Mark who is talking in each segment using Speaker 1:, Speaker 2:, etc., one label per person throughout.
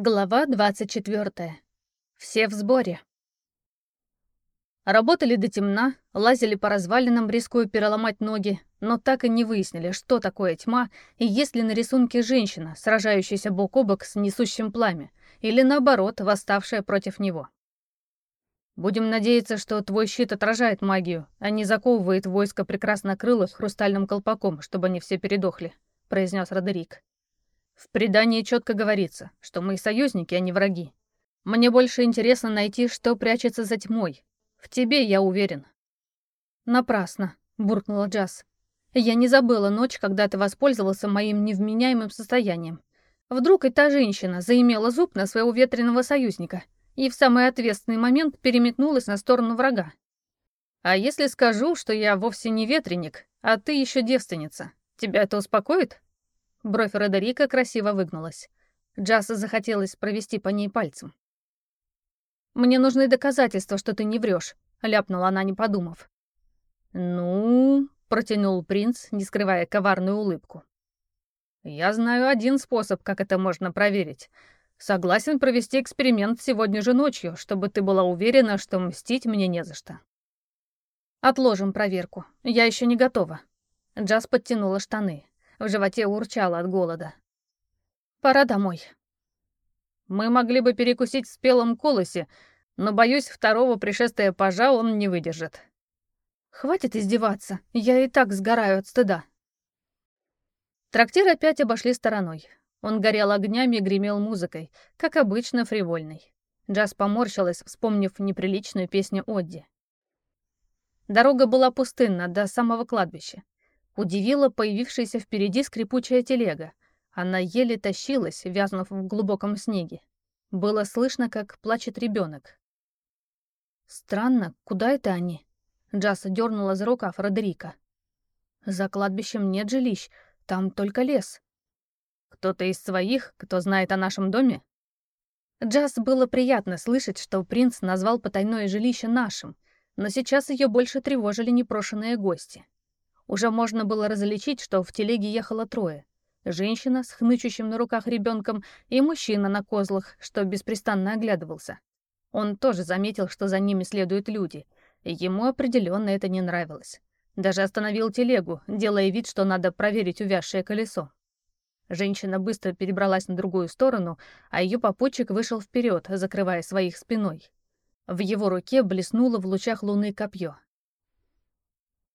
Speaker 1: Глава 24. Все в сборе. Работали до темна, лазили по развалинам, рискуя переломать ноги, но так и не выяснили, что такое тьма и есть ли на рисунке женщина, сражающаяся бок о бок с несущим пламя, или наоборот, восставшая против него. Будем надеяться, что твой щит отражает магию, а не заковывает войско прекраснокрылых хрустальным колпаком, чтобы они все передохли, произнес Родерик. В предании четко говорится, что мы союзники, а не враги. Мне больше интересно найти, что прячется за тьмой. В тебе я уверен.
Speaker 2: Напрасно, буркнула Джаз. Я не забыла ночь, когда ты воспользовался моим невменяемым состоянием. Вдруг и та женщина заимела зуб на своего ветреного союзника и в самый ответственный момент переметнулась на сторону врага.
Speaker 1: А если скажу, что я вовсе не ветреник, а ты еще девственница, тебя это успокоит? Бровь Родерика красиво выгнулась. Джаса захотелось провести по ней пальцем.
Speaker 2: «Мне нужны доказательства, что ты не врешь», — ляпнула она, не подумав.
Speaker 1: «Ну...» — протянул принц, не скрывая коварную улыбку. «Я знаю один способ, как это можно проверить. Согласен провести эксперимент сегодня же ночью, чтобы ты была уверена, что мстить мне не за что».
Speaker 2: «Отложим проверку. Я еще не готова». Джаз подтянула штаны. В животе урчало от голода. «Пора домой».
Speaker 1: «Мы могли бы перекусить в спелом колосе, но, боюсь, второго пришествия пажа он не выдержит».
Speaker 2: «Хватит издеваться, я и так сгораю от стыда».
Speaker 1: Трактир опять обошли стороной. Он горел огнями и гремел музыкой, как обычно фривольный. Джаз поморщилась, вспомнив неприличную песню Одди. Дорога была пустынна до самого кладбища. Удивила появившаяся впереди скрипучая телега. Она еле тащилась, вязнув в глубоком снеге. Было слышно, как плачет ребенок.
Speaker 2: «Странно, куда это они?» Джаса дернула за рукав Родерика. «За кладбищем нет жилищ, там только лес».
Speaker 1: «Кто-то из своих, кто знает о нашем доме?»
Speaker 2: Джаз было приятно слышать, что принц назвал потайное жилище нашим, но сейчас ее больше тревожили непрошенные гости. Уже можно было различить, что в телеге ехало трое. Женщина с хнычущим на руках ребенком и мужчина на козлах, что беспрестанно оглядывался. Он тоже заметил, что за ними следуют люди, и ему определенно это не нравилось. Даже остановил телегу, делая вид, что надо проверить увязшее колесо. Женщина быстро перебралась на другую сторону, а ее попутчик вышел вперед, закрывая своих спиной. В его руке блеснуло в лучах луны копье.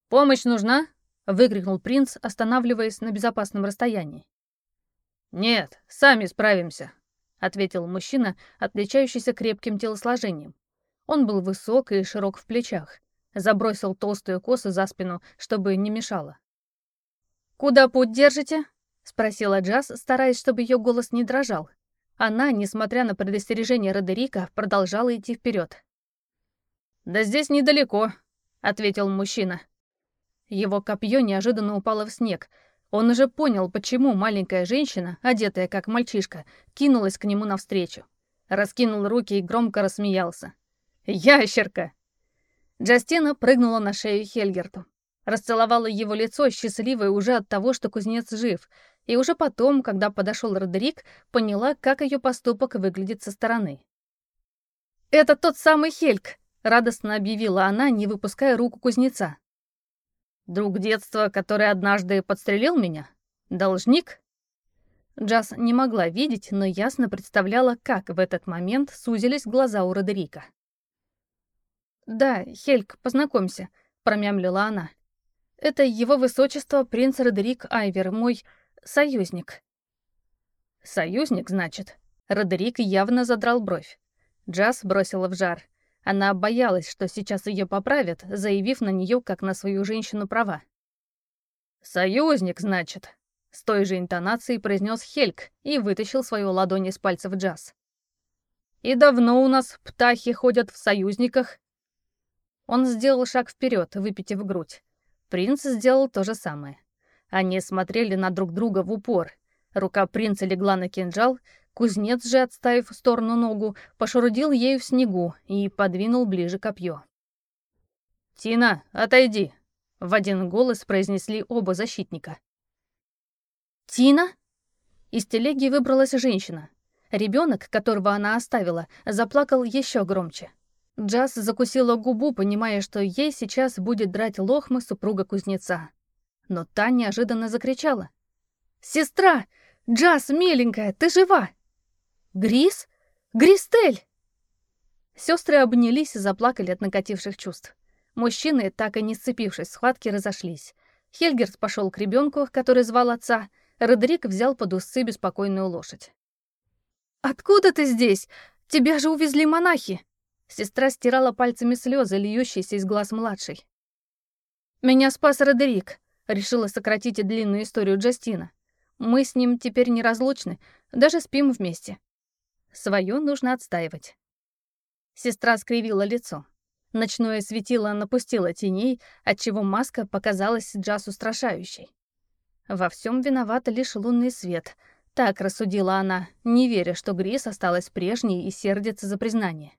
Speaker 1: «Помощь нужна?»
Speaker 2: — выкрикнул принц, останавливаясь на безопасном расстоянии.
Speaker 1: «Нет, сами справимся», — ответил мужчина, отличающийся крепким телосложением. Он был высок и широк в плечах, забросил толстую косу за спину, чтобы не мешало.
Speaker 2: «Куда путь держите?» — спросила Джаз, стараясь, чтобы ее голос не дрожал. Она, несмотря на предостережение Родерика, продолжала идти вперед.
Speaker 1: «Да здесь недалеко», — ответил мужчина.
Speaker 2: Его копье неожиданно упало в снег. Он уже понял, почему маленькая женщина, одетая как мальчишка, кинулась к нему навстречу. Раскинул руки и громко рассмеялся.
Speaker 1: «Ящерка!»
Speaker 2: Джастина прыгнула на шею Хельгерту. Расцеловала его лицо, счастливое уже от того, что кузнец жив, и уже потом, когда подошел Родерик, поняла, как ее поступок выглядит со стороны. «Это тот самый Хельк!» — радостно объявила она, не выпуская руку кузнеца.
Speaker 1: Друг детства, который однажды подстрелил меня? Должник?
Speaker 2: Джаз не могла видеть, но ясно представляла, как в этот момент сузились глаза у Родерика. «Да, Хельк, познакомься», — промямлила она. «Это его высочество принц Родерик Айвер, мой союзник».
Speaker 1: «Союзник, значит?» Родерик явно задрал бровь. Джаз бросила в жар. Она боялась, что сейчас ее поправят, заявив на нее как на свою женщину права. «Союзник, значит», — с той же интонацией произнес Хельк и вытащил свою ладонь из пальцев Джаз. «И давно у нас птахи ходят в союзниках?» Он сделал шаг вперед, выпитив грудь. Принц сделал то же самое. Они смотрели на друг друга в упор. Рука принца легла на кинжал, Кузнец же, отставив в сторону ногу, пошурудил ею в снегу и подвинул ближе копье. «Тина, отойди!» — в один голос произнесли оба защитника.
Speaker 2: «Тина?» Из телеги выбралась женщина. Ребенок, которого она оставила, заплакал еще громче. Джаз закусила губу, понимая, что ей сейчас будет драть лохмы супруга кузнеца. Но та неожиданно закричала. «Сестра! Джаз, миленькая, ты жива!» «Грис? Гристель!» Сестры обнялись и заплакали от накативших чувств. Мужчины, так и не сцепившись в схватке, разошлись. Хельгерт пошел к ребенку, который звал отца. Родерик взял под усы беспокойную лошадь. «Откуда ты здесь? Тебя же увезли монахи!» Сестра стирала пальцами слезы, льющиеся из глаз младшей. «Меня спас Родерик», — решила сократить длинную историю Джастина. «Мы с ним теперь неразлучны, даже спим вместе. Своё нужно отстаивать». Сестра скривила лицо. Ночное светило напустило теней, отчего маска показалась Джаз устрашающей. Во всем виновата лишь лунный свет. Так рассудила она, не веря, что Грис осталась прежней и сердится за признание.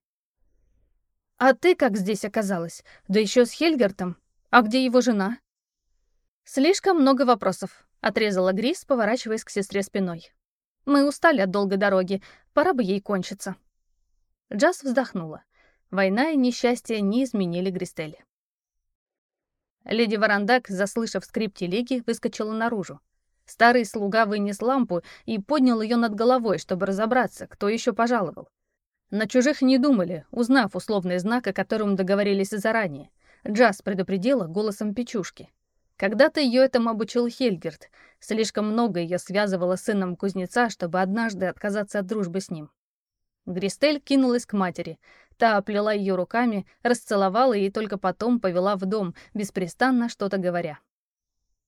Speaker 2: «А ты как здесь оказалась? Да еще с Хельгертом. А где его жена?» «Слишком много вопросов», — отрезала Грис, поворачиваясь к сестре спиной. «Мы устали от долгой дороги, пора бы ей кончиться». Джаз вздохнула. Война и несчастье не изменили Гристель. Леди Варандак, заслышав скрип телеги, выскочила наружу. Старый слуга вынес лампу и поднял ее над головой, чтобы разобраться, кто еще пожаловал. На чужих не думали, узнав условный знак, о котором договорились заранее. Джаз предупредила голосом печушки. Когда-то ее этому обучил Хельгерт. Слишком много ее связывало с сыном кузнеца, чтобы однажды отказаться от дружбы с ним. Гристель кинулась к матери. Та оплела ее руками, расцеловала и только потом повела в дом, беспрестанно что-то говоря.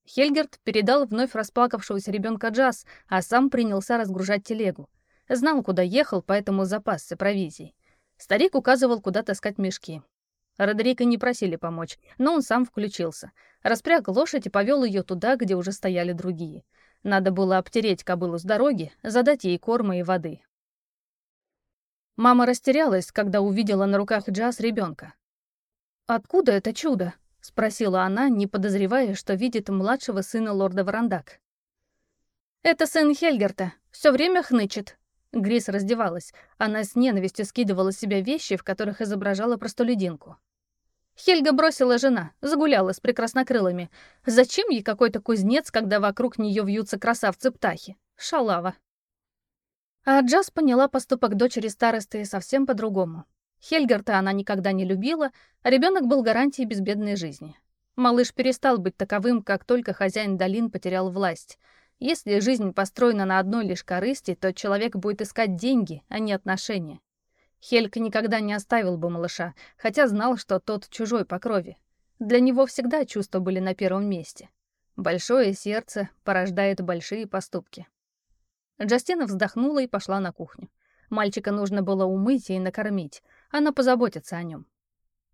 Speaker 2: Хельгерт передал вновь расплакавшегося ребенка Джаз, а сам принялся разгружать телегу. Знал, куда ехал, поэтому запасся провизией. Старик указывал, куда таскать мешки. Родерика не просили помочь, но он сам включился. Распряг лошадь и повел ее туда, где уже стояли другие. Надо было обтереть кобылу с дороги, задать ей корма и воды. Мама растерялась, когда увидела на руках Джаз ребенка. «Откуда это чудо?» — спросила она, не подозревая, что видит младшего сына лорда Варандак. «Это сын Хельгерта. Все время хнычет». Грис раздевалась. Она с ненавистью скидывала с себя вещи, в которых изображала простолюдинку. Хельга бросила жена, загуляла с прекраснокрылыми. Зачем ей какой-то кузнец, когда вокруг нее вьются красавцы-птахи? Шалава. А Джаз поняла поступок дочери старосты совсем по-другому. Хельгарта она никогда не любила, а ребенок был гарантией безбедной жизни. Малыш перестал быть таковым, как только хозяин долин потерял власть. Если жизнь построена на одной лишь корысти, то человек будет искать деньги, а не отношения. Хельк никогда не оставил бы малыша, хотя знал, что тот чужой по крови. Для него всегда чувства были на первом месте. Большое сердце порождает большие поступки. Джастина вздохнула и пошла на кухню. Мальчика нужно было умыть и накормить. Она позаботится о нем.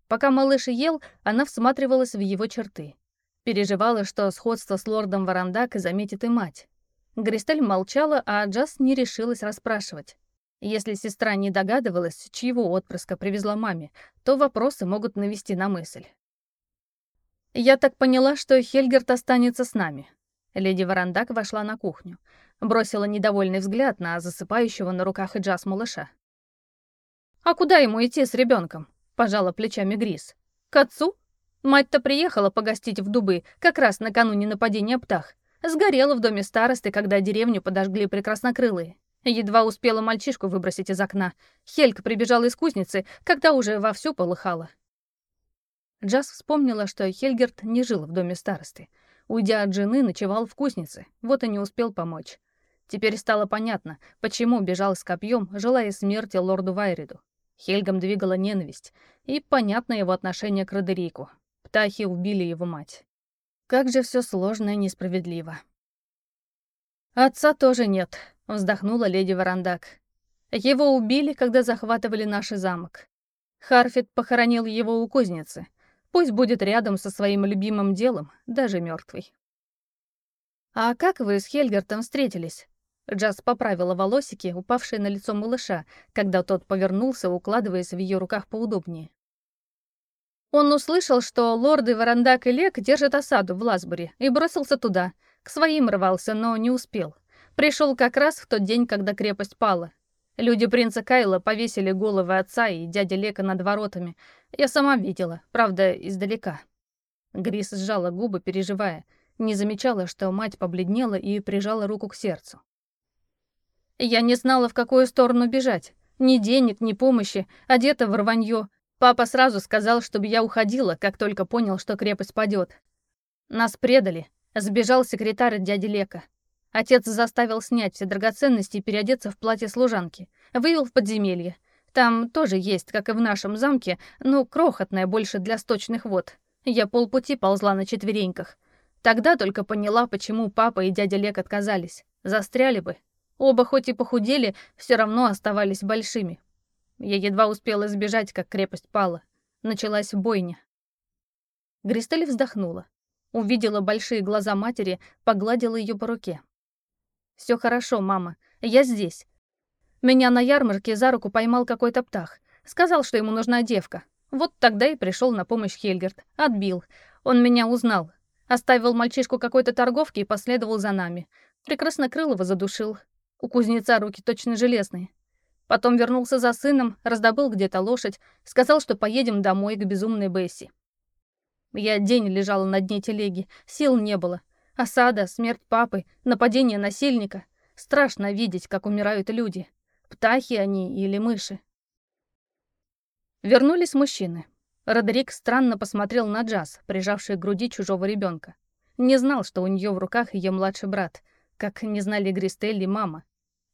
Speaker 2: Пока малыш ел, она всматривалась в его черты. Переживала, что сходство с лордом Варандак заметит и мать. Гристель молчала, а Джас не решилась расспрашивать. Если сестра не догадывалась, чьего отпрыска привезла маме, то вопросы могут навести на мысль. «Я так поняла, что Хельгерт останется с нами». Леди Варандак вошла на кухню. Бросила недовольный взгляд на засыпающего на руках Иджас малыша. «А куда ему идти с ребенком? пожала плечами Грис. «К отцу? Мать-то приехала погостить в дубы как раз накануне нападения птах. Сгорела в доме старосты, когда деревню подожгли прекраснокрылые. Едва успела мальчишку выбросить из окна. Хелька прибежала из кузницы, когда уже вовсю полыхала. Джаз вспомнила, что Хельгерт не жил в доме старосты. Уйдя от жены, ночевал в кузнице, вот и не успел помочь. Теперь стало понятно, почему бежал с копьем, желая смерти лорду Вайриду. Хельгам двигала ненависть, и понятно его отношение к Родерику. Птахи убили его мать. Как же все сложно и несправедливо. «Отца тоже нет», — вздохнула леди Варандак. «Его убили, когда захватывали наш замок. Харфит похоронил его у кузницы. Пусть будет рядом со своим любимым делом, даже мертвый. «А как вы с Хельгертом встретились?» Джаз поправила волосики, упавшие на лицо малыша, когда тот повернулся, укладываясь в ее руках поудобнее. Он услышал, что лорды Варандак и Лек держат осаду в Ласбуре, и бросился туда. К своим рвался, но не успел. Пришел как раз в тот день, когда крепость пала.
Speaker 1: Люди принца Кайла повесили головы отца и дяди Лека над воротами. Я сама видела, правда, издалека. Грис сжала губы, переживая. Не замечала, что мать побледнела и прижала руку к сердцу. Я не знала, в какую сторону бежать. Ни денег, ни помощи, одета в рванье. Папа сразу сказал, чтобы я уходила, как только понял, что крепость падет. Нас предали. Сбежал секретарь дяди Лека. Отец заставил снять все драгоценности и переодеться в платье служанки. Вывел в подземелье. Там тоже есть, как и в нашем замке, но крохотное больше для сточных вод. Я полпути ползла на четвереньках. Тогда только поняла, почему папа и дядя Лек отказались. Застряли бы. Оба хоть и похудели, все равно оставались большими. Я едва успела сбежать, как крепость пала. Началась бойня. Гристель вздохнула. Увидела большие глаза матери, погладила ее по руке. Все хорошо, мама. Я здесь. Меня на ярмарке за руку поймал какой-то птах. Сказал, что ему нужна девка. Вот тогда и пришел на помощь Хельгерт. Отбил. Он меня узнал. Оставил мальчишку какой-то торговки и последовал за нами. Прекрасно Крылова задушил. У кузнеца руки точно железные. Потом вернулся за сыном, раздобыл где-то лошадь, сказал, что поедем домой к безумной Бесси. Я день лежала на дне телеги, сил не было. Осада, смерть папы, нападение насильника. Страшно видеть, как умирают люди. Птахи они или мыши. Вернулись мужчины. Родерик странно посмотрел на Джаз, прижавший к груди чужого ребенка. Не знал, что у нее в руках ее младший брат, как не знали Гристель и мама.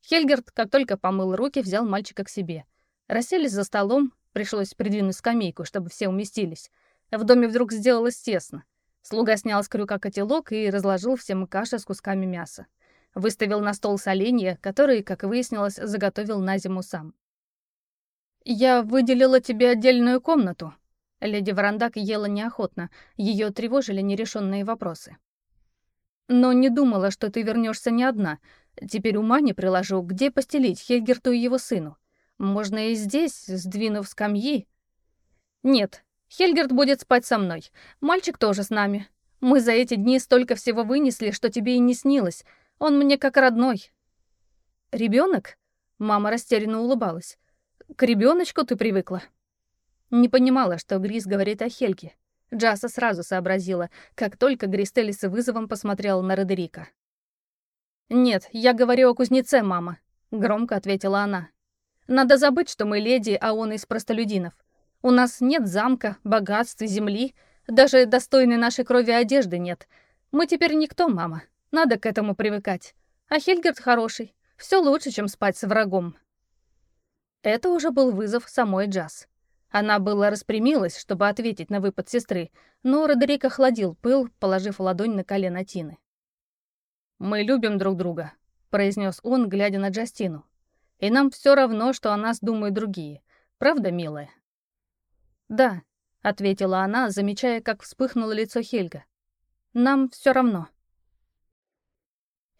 Speaker 1: Хельгерт, как только помыл руки, взял мальчика к себе. Расселись за столом, пришлось придвинуть скамейку, чтобы все уместились. В доме вдруг сделалось тесно. Слуга снял с крюка котелок и разложил всем каша с кусками мяса. Выставил на стол соленья, которые, как выяснилось, заготовил на зиму сам. «Я выделила тебе отдельную комнату». Леди Варандак ела неохотно, ее тревожили нерешенные вопросы. «Но не думала, что ты вернешься не одна. Теперь ума не приложу, где постелить Хельгерту и его сыну. Можно и здесь, сдвинув скамьи». «Нет, Хельгерт будет спать со мной. Мальчик тоже с нами. Мы за эти дни столько всего вынесли, что тебе и не снилось. Он мне как родной». Ребенок? Мама растерянно улыбалась. «К ребеночку ты привыкла?» Не понимала, что Грис говорит о Хельге. Джаса сразу сообразила, как только Гристелли с вызовом посмотрела на Родерика. «Нет, я говорю о кузнеце, мама», — громко ответила она. «Надо забыть, что мы леди, а он из простолюдинов. У нас нет замка, богатств, земли, даже достойной нашей крови одежды нет. Мы теперь никто, мама. Надо к этому привыкать. А Хельгерт хороший. Все лучше, чем спать с врагом. Это уже был вызов самой Джаз. Она была распрямилась, чтобы ответить на выпад сестры, но Родерик охладил пыл, положив ладонь на колено Тины. «Мы любим друг друга», — произнес он, глядя на Джастину. «И нам все равно, что о нас думают другие. Правда, милая?» «Да», — ответила она, замечая, как вспыхнуло лицо Хельга. «Нам все равно».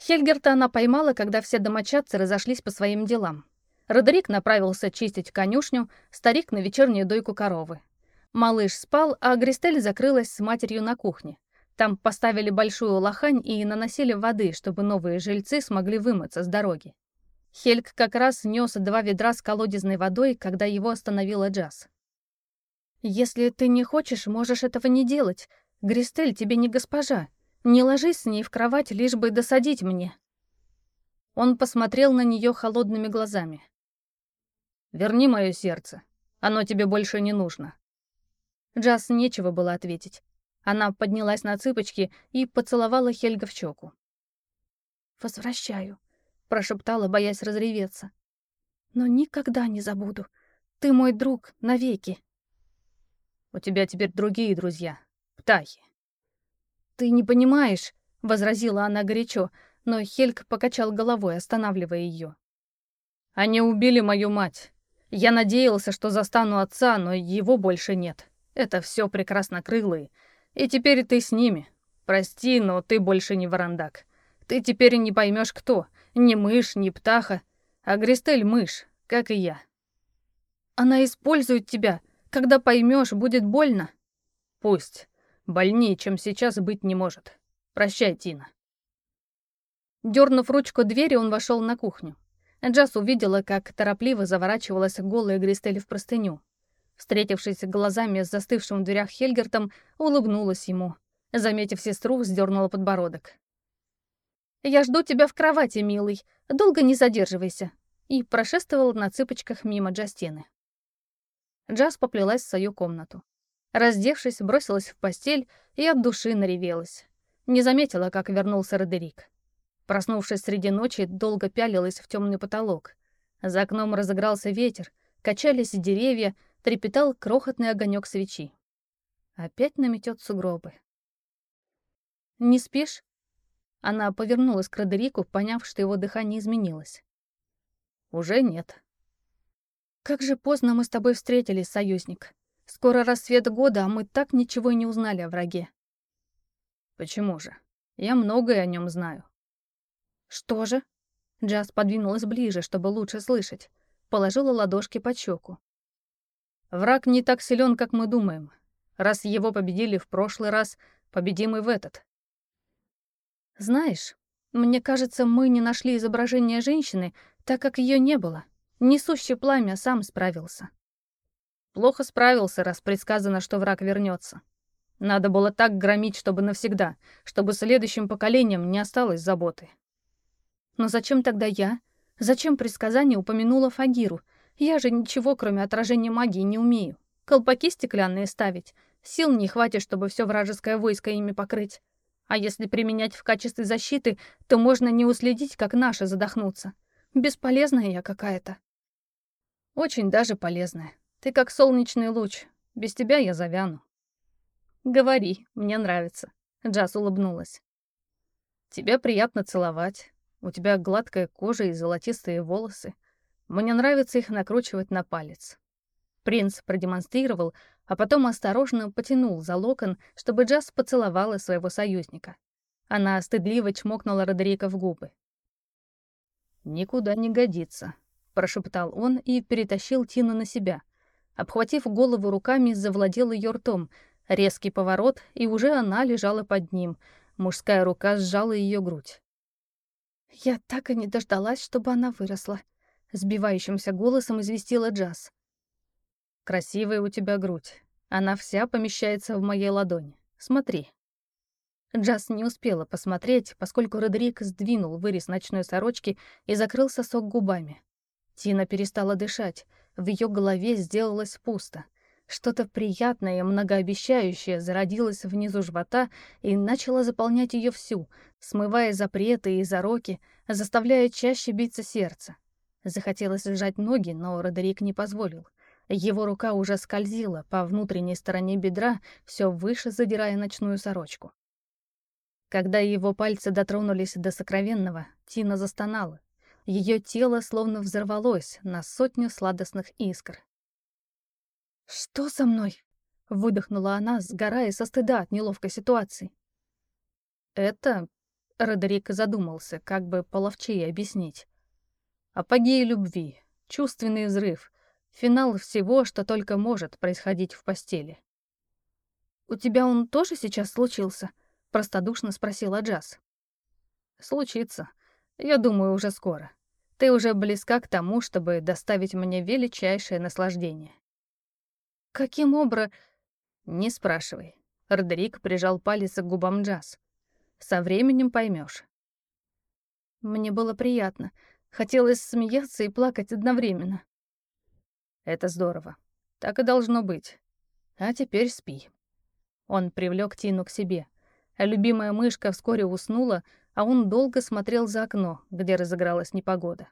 Speaker 1: Хельгерта она поймала, когда все домочадцы разошлись по своим делам. Родерик направился чистить конюшню, старик на вечернюю дойку коровы. Малыш спал, а Гристель закрылась с матерью на кухне. Там поставили большую лохань и наносили воды, чтобы новые жильцы смогли вымыться с дороги. Хельг как раз нес два ведра с колодезной водой, когда его остановила Джаз. «Если ты не хочешь, можешь этого не делать. Гристель тебе не госпожа. Не ложись с ней в кровать, лишь бы досадить мне». Он посмотрел на нее холодными глазами. «Верни мое сердце. Оно тебе больше не нужно». Джаз нечего было ответить. Она поднялась на цыпочки и поцеловала Хельга в щеку. «Возвращаю», — прошептала, боясь разреветься. «Но никогда не забуду. Ты мой друг навеки». У тебя теперь другие друзья. Птахи. Ты не понимаешь, возразила она горячо, но Хельк покачал головой, останавливая ее. Они убили мою мать. Я надеялся, что застану отца, но его больше нет. Это все прекрасно крылые. И теперь ты с ними. Прости, но ты больше не варандак. Ты теперь не поймешь кто. Ни мышь, ни птаха. А Гристель мышь, как и я. Она использует тебя, когда поймешь, будет больно. Пусть. Больнее, чем сейчас, быть не может. Прощай, Тина. Дернув ручку двери, он вошел на кухню. Джаз увидела, как торопливо заворачивалась голая Гристель в простыню. Встретившись глазами с застывшим в дверях Хельгертом, улыбнулась ему. Заметив сестру, сдернула подбородок. «Я жду тебя в кровати, милый. Долго не задерживайся», и прошествовала на цыпочках мимо Джастины. Джаз поплелась в свою комнату. Раздевшись, бросилась в постель и от души наревелась. Не заметила, как вернулся Родерик. Проснувшись среди ночи, долго пялилась в темный потолок. За окном разыгрался ветер, качались деревья, трепетал крохотный огонек свечи. Опять наметет сугробы. «Не спишь?» Она повернулась к Родерику, поняв, что его дыхание изменилось. «Уже нет». «Как же поздно мы с тобой встретились, союзник. Скоро рассвет года, а мы так ничего и не узнали о враге».
Speaker 2: «Почему же? Я многое о нем знаю».
Speaker 1: «Что же?» Джаз подвинулась ближе, чтобы лучше слышать. Положила ладошки под щеку.
Speaker 2: «Враг не так силен, как мы думаем. Раз его победили в прошлый раз, победим и в этот.
Speaker 1: Знаешь, мне кажется, мы не нашли изображение женщины, так как ее не было. Несущий пламя сам справился.
Speaker 2: Плохо справился, раз предсказано, что враг вернется. Надо было так громить, чтобы навсегда, чтобы следующим поколениям не осталось заботы.
Speaker 1: Но зачем тогда я? Зачем предсказание упомянуло Фагиру? Я же ничего, кроме отражения магии, не умею. Колпаки стеклянные ставить. Сил не хватит, чтобы все вражеское войско ими покрыть. А если применять в качестве защиты, то можно не уследить, как наши задохнутся. Бесполезная я какая-то.
Speaker 2: Очень даже полезная. Ты как солнечный луч. Без тебя я завяну.
Speaker 1: Говори, мне нравится. Джаз улыбнулась.
Speaker 2: Тебя приятно целовать. У тебя гладкая кожа и золотистые волосы. Мне нравится их накручивать на палец. Принц продемонстрировал, а потом осторожно потянул за локон, чтобы Джаз поцеловала своего союзника. Она стыдливо чмокнула Родерика в губы. «Никуда не годится», — прошептал он и перетащил Тину на себя. Обхватив голову руками, завладел ее ртом. Резкий поворот, и уже она лежала под ним. Мужская рука сжала ее грудь.
Speaker 1: «Я так и не дождалась, чтобы она выросла», — сбивающимся голосом известила Джаз.
Speaker 2: Красивая у тебя грудь. Она вся помещается в моей ладони. Смотри».
Speaker 1: Джаз не успела посмотреть, поскольку Родерик сдвинул вырез ночной сорочки и закрыл сосок губами. Тина перестала дышать, в ее голове сделалось пусто. Что-то приятное и многообещающее зародилось внизу живота и начало заполнять ее всю, смывая запреты и зароки, заставляя чаще биться сердце. Захотелось сжать ноги, но Родерик не позволил — его рука уже скользила по внутренней стороне бедра, все выше задирая ночную сорочку. Когда его пальцы дотронулись до сокровенного, Тина застонала. Ее тело словно взорвалось на сотню сладостных искр. «Что со мной?» — выдохнула она, сгорая со стыда от неловкой ситуации.
Speaker 2: «Это...» — Родерик задумался, как бы половчее объяснить. «Апогей любви, чувственный взрыв, Финал всего, что только может происходить в постели.
Speaker 1: «У тебя он тоже сейчас случился?» — простодушно спросила Джаз.
Speaker 2: «Случится. Я думаю, уже скоро. Ты уже близка к тому, чтобы доставить мне величайшее наслаждение».
Speaker 1: «Каким образом?»
Speaker 2: «Не спрашивай». Родерик прижал палец к губам Джаз. «Со временем поймешь.
Speaker 1: Мне было приятно. Хотелось смеяться и плакать одновременно.
Speaker 2: Это здорово. Так и должно быть. А теперь спи. Он привлек Тину к себе. любимая мышка вскоре уснула, а он долго смотрел за окно, где разыгралась непогода.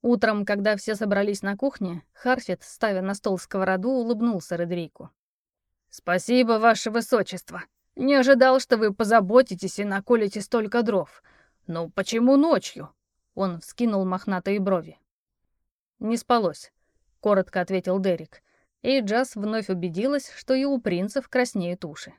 Speaker 2: Утром, когда все собрались на кухне, Харфит, ставя на стол сковороду, улыбнулся Родрику. «Спасибо, ваше высочество. Не ожидал, что вы позаботитесь и наколите столько дров. Но почему ночью?» Он вскинул мохнатые брови. «Не спалось», — коротко ответил Дерек. И Джаз вновь убедилась, что и у принцев краснеют уши.